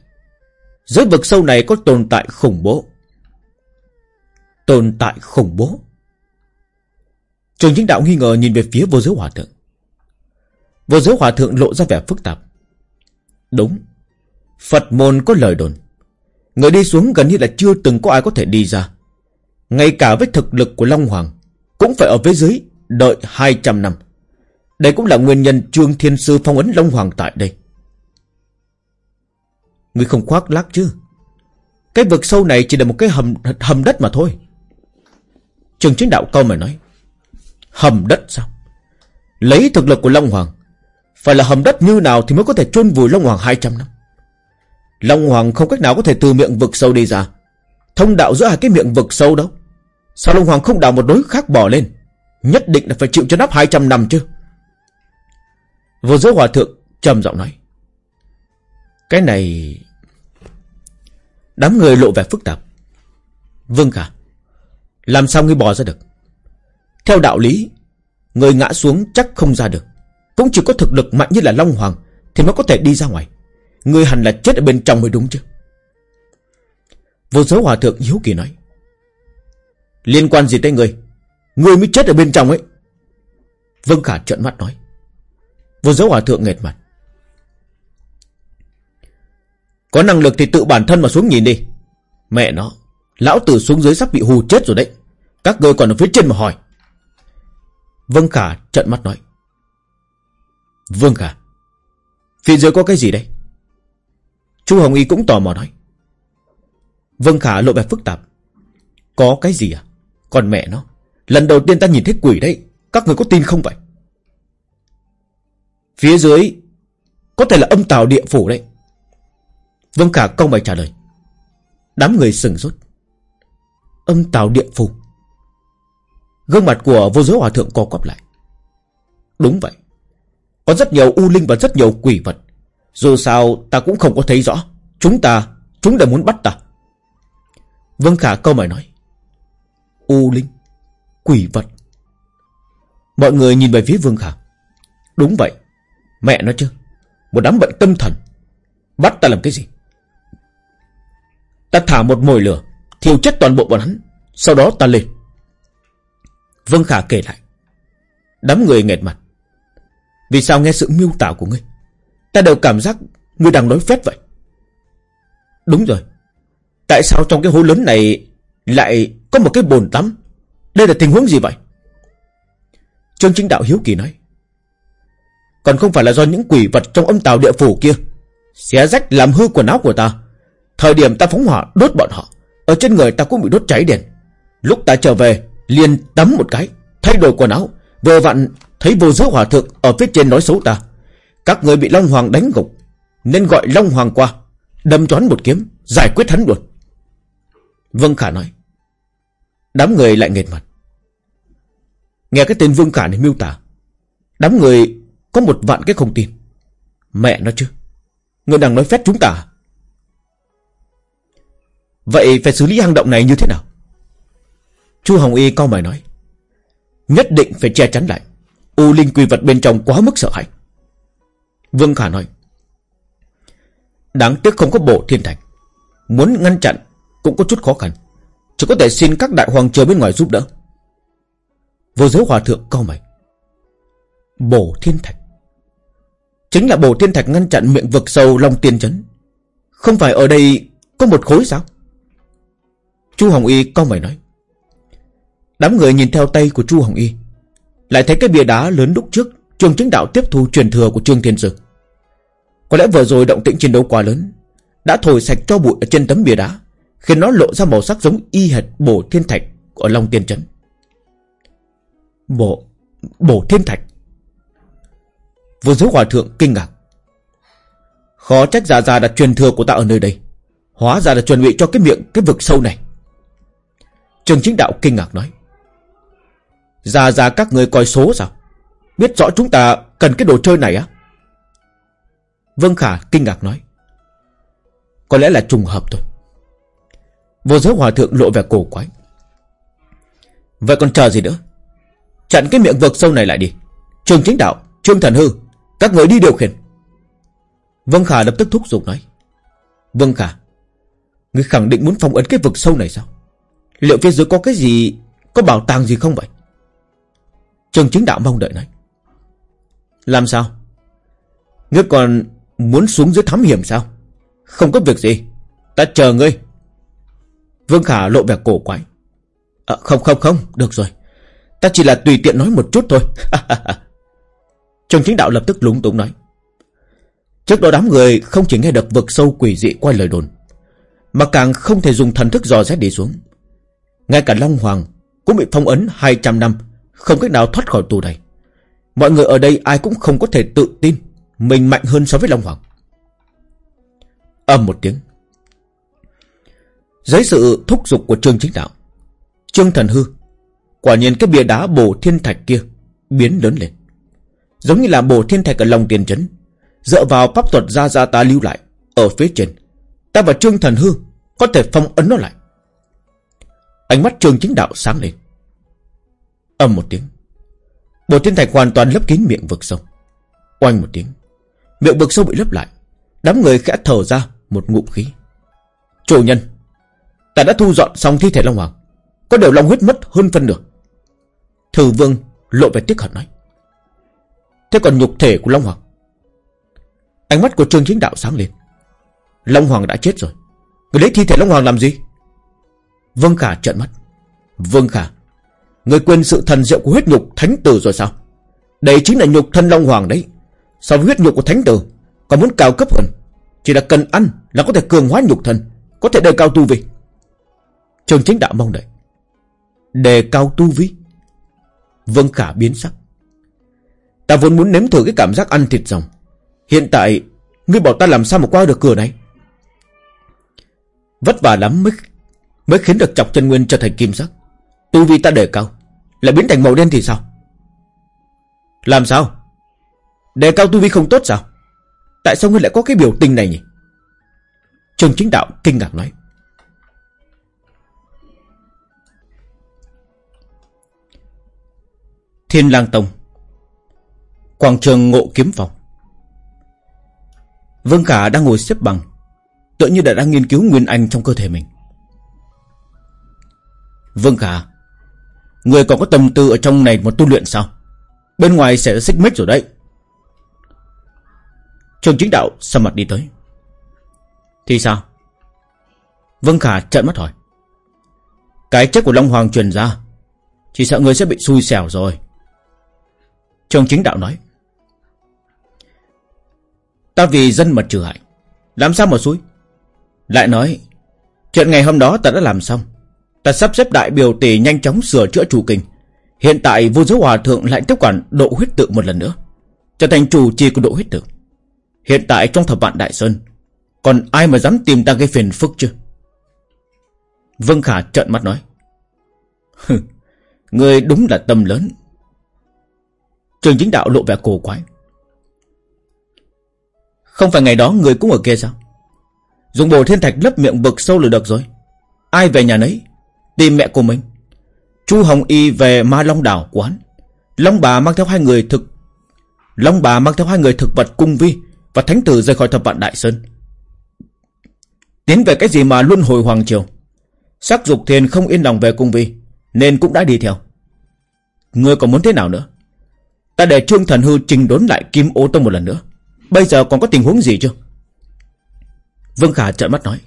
S2: Dưới vực sâu này có tồn tại khủng bố. Tồn tại khủng bố. Trường chính đạo nghi ngờ nhìn về phía vô giới hòa thượng. Vô giới hòa thượng lộ ra vẻ phức tạp. Đúng Phật môn có lời đồn. Người đi xuống gần như là chưa từng có ai có thể đi ra. Ngay cả với thực lực của Long Hoàng, Cũng phải ở phía dưới Đợi 200 năm. Đây cũng là nguyên nhân Trương Thiên Sư phong ấn Long Hoàng tại đây. Người không khoác lác chứ? Cái vực sâu này chỉ là một cái hầm hầm đất mà thôi. Trường chính đạo câu mà nói, Hầm đất sao? Lấy thực lực của Long Hoàng, Phải là hầm đất như nào thì mới có thể chôn vùi Long Hoàng 200 năm? Long Hoàng không cách nào có thể từ miệng vực sâu đi ra. Thông đạo giữa hai cái miệng vực sâu đâu Sao Long Hoàng không đào một đối khác bỏ lên? Nhất định là phải chịu cho nắp 200 năm chứ. Vô giới hòa thượng trầm giọng nói, Cái này Đám người lộ vẻ phức tạp. Vâng cả Làm sao ngươi bò ra được? Theo đạo lý, Người ngã xuống chắc không ra được. Cũng chỉ có thực lực mạnh như là Long Hoàng Thì mới có thể đi ra ngoài. Ngươi hẳn là chết ở bên trong mới đúng chứ. Vô giới hòa thượng hiếu kỳ nói. Liên quan gì tới ngươi Ngươi mới chết ở bên trong ấy. Vâng Khả trợn mắt nói. Vô giới hòa thượng nghệt mặt. Có năng lực thì tự bản thân mà xuống nhìn đi. Mẹ nó, Lão tử xuống dưới sắp bị hù chết rồi đấy. Các ngươi còn ở phía trên mà hỏi. Vâng Khả trợn mắt nói. Vâng Khả, Phía dưới có cái gì đây? Chu Hồng Y cũng tò mò nói. Vâng Khả, lộ vẻ phức tạp. Có cái gì à? Còn mẹ nó. Lần đầu tiên ta nhìn thấy quỷ đấy. Các người có tin không vậy? Phía dưới Có thể là âm tào địa phủ đấy. Vâng Khả công bày trả lời. Đám người sừng rốt Âm tào địa phủ. Gương mặt của vô giới hòa thượng co quắp lại. Đúng vậy. Có rất nhiều u linh và rất nhiều quỷ vật. Dù sao, ta cũng không có thấy rõ. Chúng ta, Chúng đều muốn bắt ta. Vương Khả câu mày nói. U linh, Quỷ vật. Mọi người nhìn về phía Vương Khả. Đúng vậy. Mẹ nó chứ. Một đám bệnh tâm thần. Bắt ta làm cái gì? Ta thả một mồi lửa, Thiêu chết toàn bộ bọn hắn. Sau đó ta lên. Vương Khả kể lại. Đám người nghẹt mặt. Vì sao nghe sự miêu tả của ngươi? Ta đều cảm giác ngươi đang nói phét vậy. Đúng rồi. Tại sao trong cái hố lớn này Lại có một cái bồn tắm? Đây là tình huống gì vậy? Trương Chính Đạo Hiếu Kỳ nói. Còn không phải là do những quỷ vật trong âm tàu địa phủ kia Xé rách làm hư quần áo của ta. Thời điểm ta phóng hỏa đốt bọn họ, Ở trên người ta cũng bị đốt cháy đèn. Lúc ta trở về, liền tắm một cái, Thay đổi quần áo, Vừa vặn thấy vô giới hòa thượng ở phía trên nói xấu ta. Các người bị Long Hoàng đánh gục, Nên gọi Long Hoàng qua, Đâm choán một kiếm, Giải quyết hắn luôn. Vương Khả nói, Đám người lại nghệt mặt. Nghe cái tên Vương Khả này miêu tả, Đám người có một vạn cái không tin. Mẹ nó chứ, Người đang nói phép chúng ta à? Vậy phải xử lý hang động này như thế nào? Chu Hồng Y cao mày nói, Nhất định phải che chắn lại. U linh quy vật bên trong quá mức sợ hãi. Vương Khả nói, Đáng tiếc không có bộ thiên thành Muốn ngăn chặn Cũng có chút khó khăn. Chỉ có thể xin các đại hoàng triều bên ngoài giúp đỡ. Vô giới hòa thượng cao mày. Bổ thiên thạch? Chính là bổ thiên thạch ngăn chặn miệng vực sâu Long tiên chấn. Không phải ở đây có một khối sao? Chu Hồng Y cao mày nói, Đám người nhìn theo tay của Chu Hồng Y, Lại thấy cái bia đá lớn lúc trước Trường chính đạo tiếp thu truyền thừa của Trương Thiên Sư. Có lẽ vừa rồi động tĩnh chiến đấu quá lớn, Đã thổi sạch cho bụi ở trên tấm bia đá, Khiến nó lộ ra màu sắc giống y hệt bổ thiên thạch Ở Long Tiên Trấn. Bổ Bổ thiên thạch. Vừa giới hòa thượng kinh ngạc. Khó trách già già đặt truyền thừa của ta ở nơi đây, Hóa ra là chuẩn bị cho cái miệng, Cái vực sâu này. Trường chính đạo kinh ngạc nói. Già già các người coi số sao? Biết rõ chúng ta cần cái đồ chơi này á? Vâng Khả kinh ngạc nói. Có lẽ là trùng hợp thôi. Vô giới hòa thượng lộ vẻ cổ quái. Vậy còn chờ gì nữa? Chặn cái miệng vực sâu này lại đi. Trường chính đạo Trương thần hư, Các người đi điều khiển. Vâng Khả lập tức thúc giục nói. Vâng Khả, Người khẳng định muốn phong ấn cái vực sâu này sao? Liệu phía dưới có cái gì, Có bảo tàng gì không vậy? Trường chính đạo mong đợi nói. Làm sao? Ngươi còn muốn xuống dưới thám hiểm sao? Không có việc gì. Ta chờ ngươi. Vương Khả lộ vẻ cổ quái. À, Không không không. Được rồi. Ta chỉ là tùy tiện nói một chút thôi. Trong chính đạo lập tức lúng túng nói. Trước đó đám người không chỉ nghe được vực sâu quỷ dị qua lời đồn Mà càng không thể dùng thần thức dò xét đi xuống. Ngay cả Long Hoàng Cũng bị phong ấn 200 năm Không cách nào thoát khỏi tù này Mọi người ở đây ai cũng không có thể tự tin Mình mạnh hơn so với Long Hoàng. Âm một tiếng. Dưới sự thúc giục của Trương Chính Đạo Trương Thần Hư Quả nhiên cái bia đá bổ thiên thạch kia Biến lớn lên. Giống như là bổ thiên thạch ở lòng tiền Trấn, Dựa vào pháp thuật ra ra ta lưu lại Ở phía trên Ta và Trương Thần Hư Có thể phong ấn nó lại. Ánh mắt Trương chính đạo sáng lên. Âm một tiếng. Bộ thiên thạch hoàn toàn lấp kín miệng vực sâu. Oanh một tiếng. Miệng vực sâu bị lấp lại. Đám người khẽ thở ra một ngụm khí. Chủ nhân, Ta đã thu dọn xong thi thể Long Hoàng. Có điều Long huyết mất hơn phân nửa. Thử vương lộ vẻ tiếc hận nói. Thế còn nhục thể của Long Hoàng? Ánh mắt của Trương Chính Đạo sáng lên. Long Hoàng đã chết rồi. Người lấy thi thể Long Hoàng làm gì? Vương Khả trợn mắt. Vương Khả Người quên sự thần diệu của huyết nhục thánh tử rồi sao? Đây chính là nhục thân Long Hoàng đấy. So với huyết nhục của thánh tử, Còn muốn cao cấp hơn. Chỉ là cần ăn là có thể cường hóa nhục thân, Có thể đề cao tu vi. Trường chính đạo mong đợi. Đề cao tu vi? Vương Khả biến sắc. Ta vốn muốn nếm thử cái cảm giác ăn thịt rồng. Hiện tại, Ngươi bảo ta làm sao mà qua được cửa này? Vất vả lắm mới Mới khiến được chọc chân nguyên trở thành kim sắc. Tu vi ta đề cao. Lại biến thành màu đen thì sao? Làm sao? Đề cao tu vi không tốt sao? Tại sao ngươi lại có cái biểu tình này nhỉ? Trường chính đạo kinh ngạc nói. Thiên lang tông, Quảng trường ngộ kiếm phòng. Vương Khả đang ngồi xếp bằng Tự như đã đang nghiên cứu nguyên anh trong cơ thể mình. Vương Khả Người còn có tâm tư ở trong này mà tu luyện sao? Bên ngoài sẽ xích mích rồi đấy. Trường chính đạo sầm mặt đi tới. Thì sao? Vân Khả trợn mắt hỏi. Cái chết của Long Hoàng truyền ra, Chỉ sợ người sẽ bị xui xẻo rồi. Trường chính đạo nói. Ta vì dân mà trừ hại, Làm sao mà xui? Lại nói, Chuyện ngày hôm đó ta đã làm xong Ta sắp xếp đại biểu tỷ nhanh chóng sửa chữa chủ kinh Hiện tại vô giới hòa thượng lại tiếp quản độ huyết tự một lần nữa, Trở thành chủ trì của độ huyết tự. Hiện tại trong thập vạn đại sơn, Còn ai mà dám tìm ta gây phiền phức chứ? Vương Khả trợn mắt nói. Người đúng là tâm lớn. Trường chính đạo lộ vẻ cổ quái. Không phải ngày đó người cũng ở kia sao? Dùng bồ thiên thạch lấp miệng vực sâu là được rồi. Ai về nhà nấy? Tìm mẹ của mình. Chu Hồng Y về Ma Long đảo quán. Long bà mang theo hai người thực, Long bà mang theo hai người thực vật cung vi Và thánh tử rời khỏi thập vạn đại sơn. Tiến về cái gì mà luân hồi hoàng triều? Sắc dục thiền không yên lòng về cung vi, Nên cũng đã đi theo. Ngươi còn muốn thế nào nữa? Ta để Trương Thần Hư trình đốn lại Kim Ô Tông một lần nữa. Bây giờ còn có tình huống gì chưa? Vương Khả trợn mắt nói.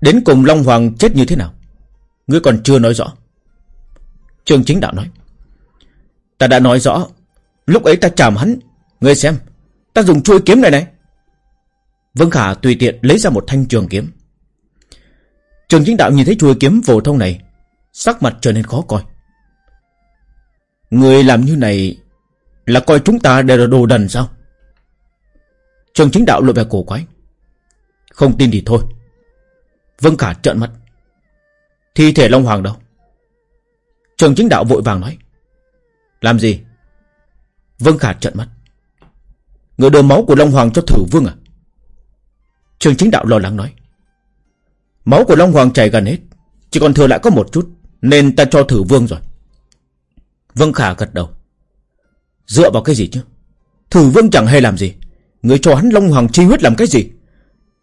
S2: Đến cùng Long Hoàng chết như thế nào? Ngươi còn chưa nói rõ. Trường Chính Đạo nói, Ta đã nói rõ. Lúc ấy ta chạm hắn. Ngươi xem, Ta dùng chuôi kiếm này này. Vương Khả tùy tiện lấy ra một thanh trường kiếm. Trường Chính Đạo nhìn thấy chuôi kiếm phổ thông này, Sắc mặt trở nên khó coi. Người làm như này Là coi chúng ta đều là đồ đần sao? Trường chính đạo lộ vẻ cổ quái. Không tin thì thôi. Vân Khả trợn mắt. Thi thể Long Hoàng đâu Trường chính đạo vội vàng nói Làm gì Vương Khả trợn mắt Người đưa máu của Long Hoàng cho thử vương à Trường chính đạo lo lắng nói Máu của Long Hoàng chảy gần hết, Chỉ còn thừa lại có một chút, Nên ta cho thử vương rồi Vương Khả gật đầu. Dựa vào cái gì chứ? Thử vương chẳng hề làm gì. Người cho hắn Long Hoàng chi huyết làm cái gì?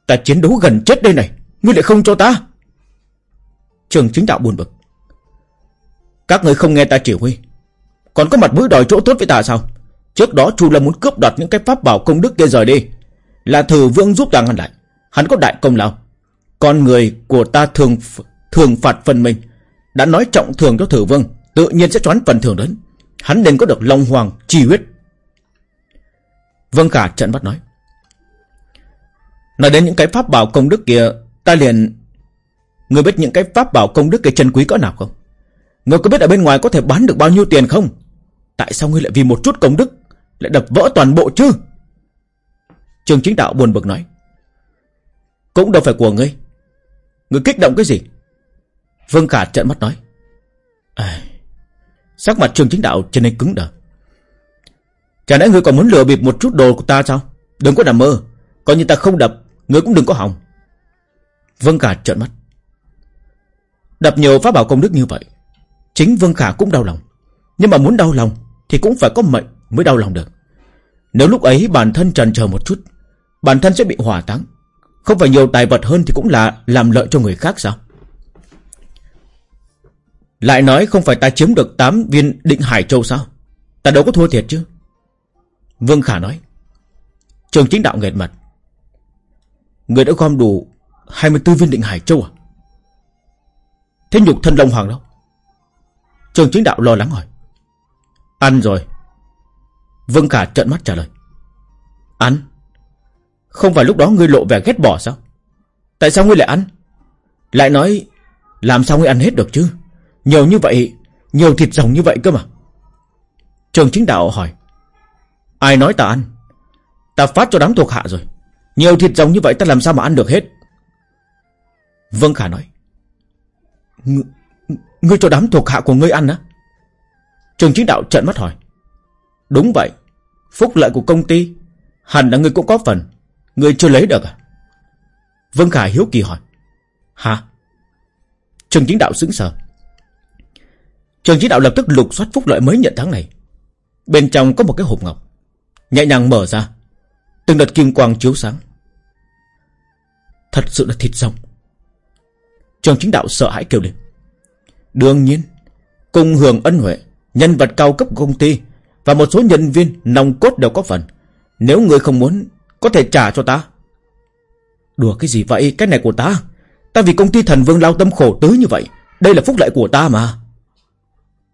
S2: Ta chiến đấu gần chết đây này. Ngươi lại không cho ta. Trường chính đạo buồn bực. Các người không nghe ta chỉ huy. Còn có mặt mũi đòi chỗ tốt với ta sao? Trước đó Chu Lâm muốn cướp đoạt những cái pháp bảo công đức kia rời đi. Là thử vương giúp ta ngăn lại. Hắn có đại công lao. Con người của ta thường thường phạt phần mình. Đã nói trọng thường cho thử vương, Tự nhiên sẽ choán phần thưởng đến. Hắn nên có được Long Hoàng chi huyết Vân Khả trận bắt nói Nói đến những cái pháp bảo công đức kia, Ta liền Người biết những cái pháp bảo công đức cái chân quý cỡ nào không Người có biết ở bên ngoài có thể bán được bao nhiêu tiền không Tại sao ngươi lại vì một chút công đức Lại đập vỡ toàn bộ chứ Trường chính đạo buồn bực nói Cũng đâu phải của ngươi Ngươi kích động cái gì Vương Khả trợn mắt nói à, Sắc mặt Trường Chính Đạo trở nên cứng đờ. Chả lẽ ngươi còn muốn lừa bịp một chút đồ của ta sao? Đừng có nằm mơ. Coi như ta không đập, ngươi cũng đừng có hỏng. Vương Cả trợn mắt. Đập nhiều phá bảo công đức như vậy, Chính Vương Khả cũng đau lòng. Nhưng mà muốn đau lòng Thì cũng phải có mệnh mới đau lòng được. Nếu lúc ấy bản thân trần chờ một chút, Bản thân sẽ bị hỏa táng. Không phải nhiều tài vật hơn thì cũng là Làm lợi cho người khác sao? Lại nói không phải ta chiếm được 8 viên định Hải Châu sao? Ta đâu có thua thiệt chứ? Vương Khả nói. Trường chính đạo nghệt mặt Người đã gom đủ 24 viên định Hải Châu à? Thế nhục thân Long Hoàng đâu? Trường chính đạo lo lắng hỏi. Ăn rồi. Vương Khả trợn mắt trả lời. Ăn? Không phải lúc đó ngươi lộ vẻ ghét bỏ sao? Tại sao ngươi lại ăn? Lại nói, Làm sao ngươi ăn hết được chứ? Nhiều như vậy, Nhiều thịt rồng như vậy cơ mà. Trường chính đạo hỏi. Ai nói ta ăn? Ta phát cho đám thuộc hạ rồi. Nhiều thịt rồng như vậy ta làm sao mà ăn được hết? Vương Khả nói. Ngươi cho đám thuộc hạ của ngươi ăn á? Trường chính đạo trợn mắt hỏi. Đúng vậy, Phúc lợi của công ty Hẳn là ngươi cũng có phần, Ngươi chưa lấy được à? Vương Khả hiếu kỳ hỏi. Hả? Trường chính đạo sững sờ. Trường chính đạo lập tức lục soát phúc lợi mới nhận tháng này. Bên trong có một cái hộp ngọc, Nhẹ nhàng mở ra. Từng đợt kim quang chiếu sáng. Thật sự là thịt rồng. Trường chính đạo sợ hãi kêu lên. Đương nhiên, Cùng hưởng ân huệ, Nhân vật cao cấp của công ty Và một số nhân viên nòng cốt đều có phần. Nếu người không muốn, Có thể trả cho ta. Đùa cái gì vậy? Cái này của ta. Ta vì công ty thần vương lao tâm khổ tứ như vậy, Đây là phúc lợi của ta mà.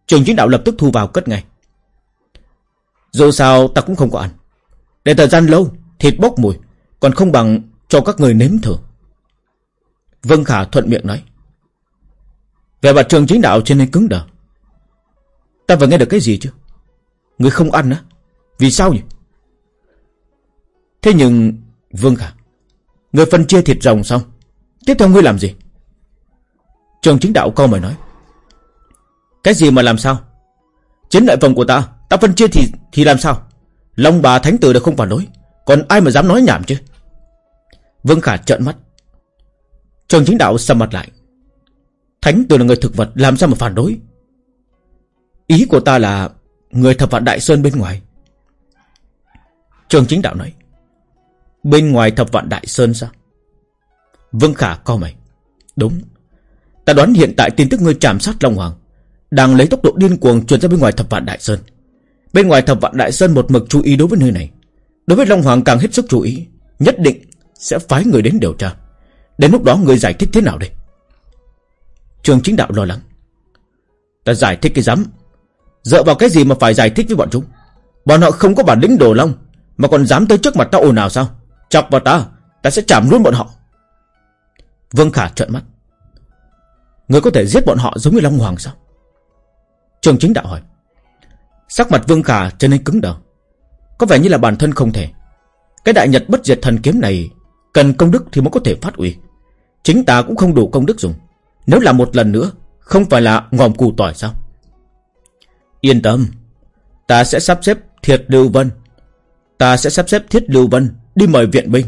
S2: Trường chính đạo lập tức thu vào cất ngay. Dù sao, ta cũng không có ăn. Để thời gian lâu, Thịt bốc mùi, Còn không bằng cho các người nếm thử. Vân Khả thuận miệng nói. Về mặt trường chính đạo trên nên cứng đờ. Ta vừa nghe được cái gì chứ? Người không ăn á? Vì sao nhỉ? Thế nhưng Vương Khả, Người phân chia thịt rồng xong, Tiếp theo ngươi làm gì? Trường chính đạo câu mày nói. Cái gì mà làm sao? Chiến lợi phẩm của ta Ta phân chia thì thì làm sao? Long bà thánh tử đều không phản đối, Còn ai mà dám nói nhảm chứ? Vương Khả trợn mắt. Trường chính đạo sầm mặt lại. Thánh tử là người thực vật, Làm sao mà phản đối? Ý của ta là Người thập vạn đại sơn bên ngoài. Trường chính đạo nói, Bên ngoài thập vạn đại sơn sao? Vương Khả, co mày. Đúng. Ta đoán hiện tại tin tức ngươi chạm sát Long Hoàng Đang lấy tốc độ điên cuồng truyền ra bên ngoài thập vạn đại sơn. Bên ngoài thập vạn đại sơn một mực chú ý đối với nơi này. Đối với Long Hoàng càng hết sức chú ý, Nhất định sẽ phái người đến điều tra. Đến lúc đó người giải thích thế nào đây? Trường chính đạo lo lắng. Ta giải thích cái rắm Dựa vào cái gì mà phải giải thích với bọn chúng? Bọn họ không có bản lĩnh đồ long, Mà còn dám tới trước mặt ta ồn nào sao? Chọc vào ta Ta sẽ chạm luôn bọn họ. Vương Khả trợn mắt. Người có thể giết bọn họ giống như Long Hoàng sao? Trường chính đạo hỏi. Sắc mặt Vương Khả trở nên cứng đờ. Có vẻ như là bản thân không thể. Cái đại nhật bất diệt thần kiếm này, Cần công đức thì mới có thể phát uy Chính ta cũng không đủ công đức dùng. Nếu là một lần nữa, Không phải là ngòm cù tỏi sao? Yên tâm, Ta sẽ sắp xếp thiệt lưu vân. Ta sẽ sắp xếp thiết lưu vân Đi mời viện binh.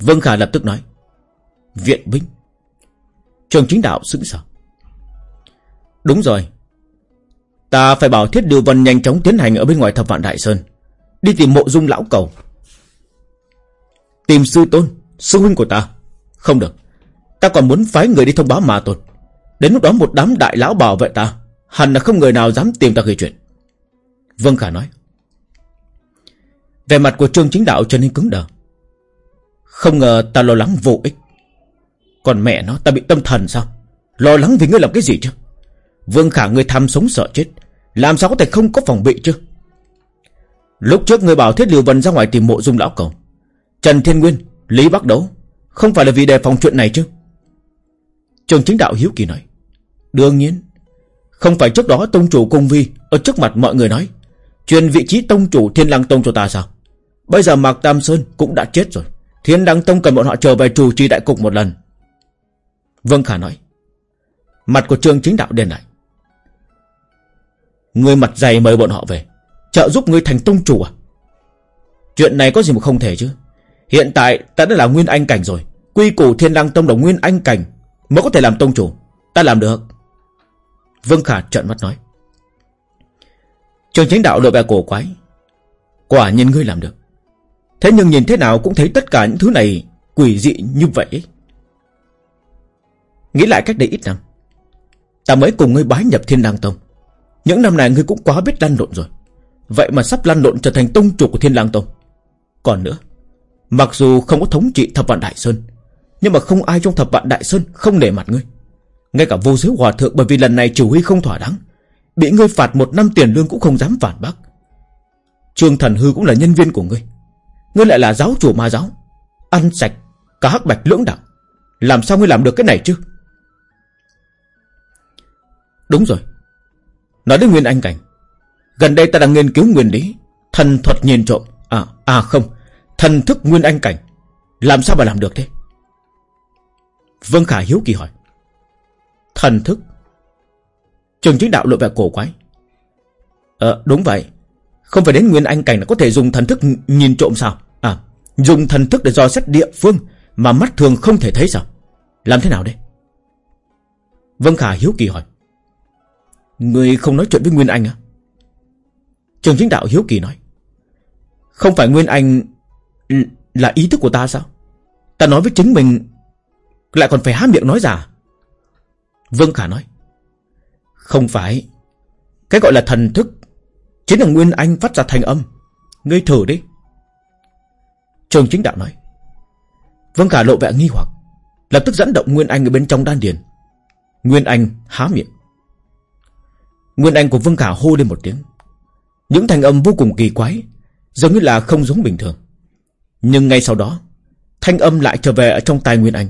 S2: Vương Khả lập tức nói. Viện binh? Trường chính đạo sững sờ Đúng rồi. Ta phải bảo thiết lưu vân nhanh chóng tiến hành Ở bên ngoài thập vạn đại sơn. Đi tìm mộ dung lão cầu. Tìm sư tôn, Sư huynh của ta. Không được. Ta còn muốn phái người đi thông báo mà tôn Đến lúc đó một đám đại lão bảo vệ ta, Hẳn là không người nào dám tìm ta gây chuyện. Vương Khả nói. Về mặt của Trương Chính Đạo trở nên cứng đờ. Không ngờ ta lo lắng vô ích. Còn mẹ nó, ta bị tâm thần sao? Lo lắng vì ngươi làm cái gì chứ? Vương Khả, ngươi tham sống sợ chết. Làm sao có thể không có phòng bị chứ? Lúc trước ngươi bảo Thiết Liều Vân ra ngoài tìm mộ dung lão cầu. Trần Thiên Nguyên, Lý Bắc Đấu không phải là vì đề phòng chuyện này chứ? Trường chính đạo hiếu kỳ nói. Đương nhiên, Không phải trước đó tông chủ cung vi Ở trước mặt mọi người nói, Truyền vị trí tông chủ Thiên Lăng Tông cho ta sao? Bây giờ Mạc Tam Sơn cũng đã chết rồi. Thiên Lăng Tông cần bọn họ trở về chủ trì đại cục một lần. Vâng Khả nói. Mặt của trường chính đạo đen lại. Người mặt dày mời bọn họ về. Trợ giúp người thành tông chủ à? Chuyện này có gì mà không thể chứ? Hiện tại ta đã là nguyên anh cảnh rồi. Quy củ thiên lang tông là nguyên anh cảnh, Mới có thể làm tông chủ. Ta làm được. Vương Khả trợn mắt nói. Trường chính đạo đội vẻ cổ quái. Quả nhiên ngươi làm được. Thế nhưng nhìn thế nào cũng thấy tất cả những thứ này Quỷ dị như vậy. Nghĩ lại cách đây ít năm, Ta mới cùng ngươi bái nhập thiên đăng tông. Những năm này ngươi cũng quá biết lăn lộn rồi. Vậy mà sắp lăn lộn trở thành tông chủ của thiên lang tông. Còn nữa Mặc dù không có thống trị thập vạn đại sơn Nhưng mà không ai trong thập vạn đại sơn Không để mặt ngươi. Ngay cả vô giới hòa thượng bởi vì lần này chủ huy không thỏa đáng Bị ngươi phạt một năm tiền lương cũng không dám phản bác. Trương Thần Hư cũng là nhân viên của ngươi. Ngươi lại là giáo chủ ma giáo Ăn sạch Cả hắc bạch lưỡng đạo. Làm sao ngươi làm được cái này chứ? Đúng rồi. Nói đến Nguyên Anh Cảnh Gần đây ta đang nghiên cứu nguyên lý Thần thuật nhìn trộm. À, à không Thần thức Nguyên Anh Cảnh. Làm sao mà làm được thế? Vương Khả hiếu kỳ hỏi. Thần thức? Trường chính đạo lộ vẻ cổ quái. Ờ đúng vậy. Không phải đến Nguyên Anh Cảnh là có thể dùng thần thức nhìn trộm sao? À Dùng thần thức để dò xét địa phương Mà mắt thường không thể thấy sao? Làm thế nào đây? Vân Khả hiếu kỳ hỏi. Người không nói chuyện với Nguyên Anh à? Trường chính đạo hiếu kỳ nói. Không phải Nguyên Anh là ý thức của ta sao? Ta nói với chính mình, Lại còn phải há miệng nói giả à? Vương Khả nói, Không phải. Cái gọi là thần thức Chính là Nguyên Anh phát ra thành âm. Ngươi thử đi. Trường chính đạo nói, Vương Khả lộ vẻ nghi hoặc, Lập tức dẫn động Nguyên Anh ở bên trong đan điền. Nguyên Anh há miệng. Nguyên Anh của Vương Khả hô lên một tiếng. Những thanh âm vô cùng kỳ quái, Giống như là không giống bình thường. Nhưng ngay sau đó, Thanh âm lại trở về ở trong tai Nguyên Anh.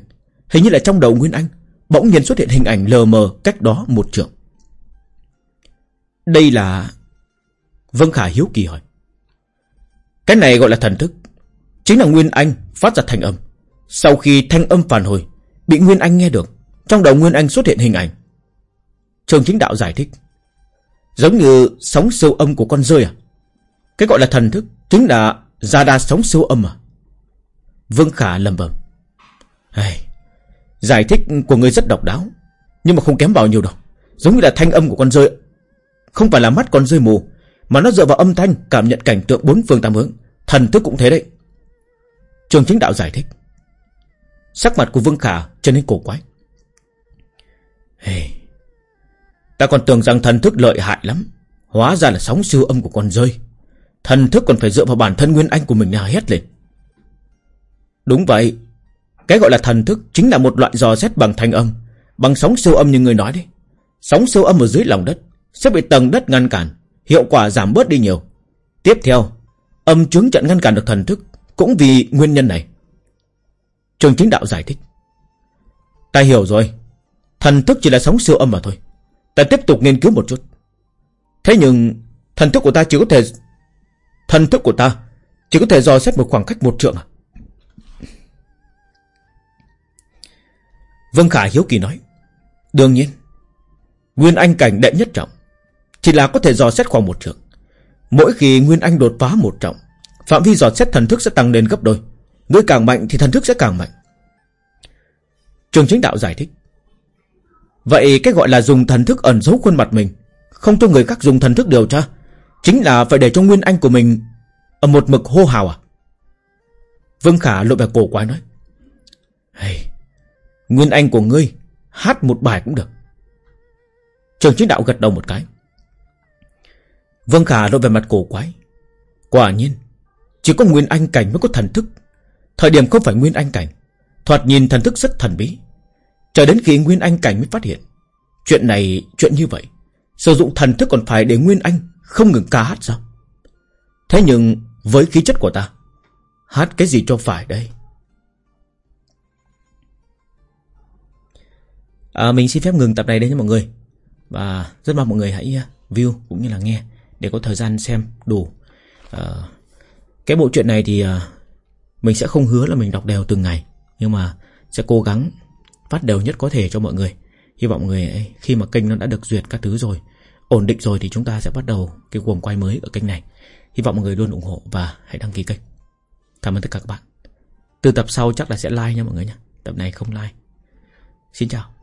S2: Hình như là trong đầu Nguyên Anh, Bỗng nhiên xuất hiện hình ảnh lờ mờ cách đó một trường Đây là Vân Khả hiếu kỳ hỏi. Cái này gọi là thần thức. Chính là Nguyên Anh phát ra thanh âm. Sau khi thanh âm phản hồi, Bị Nguyên Anh nghe được, Trong đầu Nguyên Anh xuất hiện hình ảnh. Trường chính đạo giải thích. Giống như sóng siêu âm của con rơi à? Cái gọi là thần thức Chính là gia đa sóng siêu âm à? Vương Khả lầm bầm. Hey, Giải thích của người rất độc đáo Nhưng mà không kém bao nhiêu đâu. Giống như là thanh âm của con rơi Không phải là mắt con rơi mù Mà nó dựa vào âm thanh cảm nhận cảnh tượng bốn phương tám hướng. Thần thức cũng thế đấy. Trường chính đạo giải thích. Sắc mặt của Vương Khả trở nên cổ quái. Hey, Ta còn tưởng rằng thần thức lợi hại lắm. Hóa ra là sóng siêu âm của con rơi. Thần thức còn phải dựa vào bản thân Nguyên Anh của mình nào hét lên. Đúng vậy. Cái gọi là thần thức Chính là một loại dò xét bằng thanh âm, Bằng sóng siêu âm như người nói đấy. Sóng siêu âm ở dưới lòng đất Sẽ bị tầng đất ngăn cản, Hiệu quả giảm bớt đi nhiều. Tiếp theo, Âm chứng trận ngăn cản được thần thức Cũng vì nguyên nhân này. Trường chính đạo giải thích. Ta hiểu rồi. Thần thức chỉ là sóng siêu âm mà thôi. Ta tiếp tục nghiên cứu một chút. Thế nhưng, Thần thức của ta chỉ có thể, Thần thức của ta Chỉ có thể dò xét một khoảng cách một trượng à? Vân Khả hiếu kỳ nói. Đương nhiên Nguyên Anh cảnh đệ nhất trọng Chỉ là có thể dò xét khoảng một trượng. Mỗi khi Nguyên Anh đột phá một trọng Phạm vi dò xét thần thức sẽ tăng lên gấp đôi. Ngươi càng mạnh thì thần thức sẽ càng mạnh. Trường chính đạo giải thích. Vậy cái gọi là dùng thần thức ẩn giấu khuôn mặt mình Không cho người khác dùng thần thức điều tra Chính là phải để cho Nguyên Anh của mình Ở một mực hô hào à? Vương Khả lộ vẻ cổ quái nói. Hey, Nguyên Anh của ngươi Hát một bài cũng được. Trường chính đạo gật đầu một cái. Vân Khả lộ về mặt cổ quái. Quả nhiên Chỉ có Nguyên Anh cảnh mới có thần thức. Thời điểm không phải Nguyên Anh cảnh Thoạt nhìn thần thức rất thần bí. Chờ đến khi Nguyên Anh cảnh mới phát hiện Chuyện này, chuyện như vậy Sử dụng thần thức còn phải để Nguyên Anh Không ngừng ca hát sao? Thế nhưng với khí chất của ta Hát cái gì cho phải đây? À, Mình xin phép ngừng tập này đây nha mọi người. Và rất mong mọi người hãy à, view cũng như là nghe Để có thời gian xem đủ. À, Cái bộ truyện này thì à, Mình sẽ không hứa là mình đọc đều từng ngày Nhưng mà sẽ cố gắng phát đều nhất có thể cho mọi người. Hy vọng mọi người ấy, khi mà kênh nó đã được duyệt các thứ rồi Ổn định rồi thì chúng ta sẽ bắt đầu cái cuồng quay mới ở kênh này. Hy vọng mọi người luôn ủng hộ và hãy đăng ký kênh. Cảm ơn tất cả các bạn. Từ tập sau chắc là sẽ like nha mọi người nha Tập này không like. Xin chào.